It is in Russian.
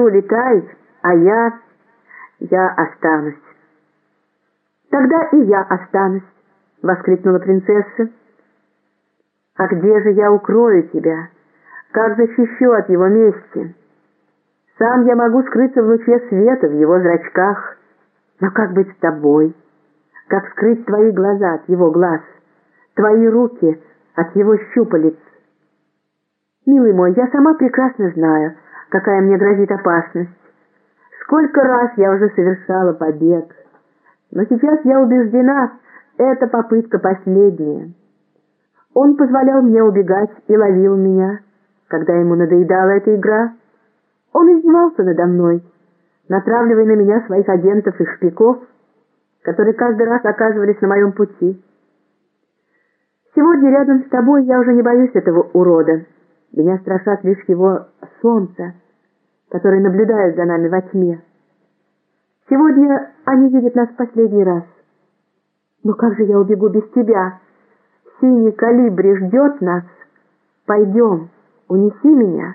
улетай, а я... я останусь». «Тогда и я останусь», — воскликнула принцесса. «А где же я укрою тебя? Как защищу от его мести? Сам я могу скрыться в луче света в его зрачках, но как быть с тобой? Как скрыть твои глаза от его глаз, твои руки от его щупалец? Милый мой, я сама прекрасно знаю, какая мне грозит опасность. Сколько раз я уже совершала побег, но сейчас я убеждена, эта попытка последняя. Он позволял мне убегать и ловил меня, когда ему надоедала эта игра. Он издевался надо мной, натравливая на меня своих агентов и шпиков, которые каждый раз оказывались на моем пути. Сегодня рядом с тобой я уже не боюсь этого урода. Меня страшат лишь его солнце, которое наблюдает за нами во тьме. Сегодня они видят нас в последний раз. Но как же я убегу без тебя? Синий калибри ждет нас. Пойдем, унеси меня».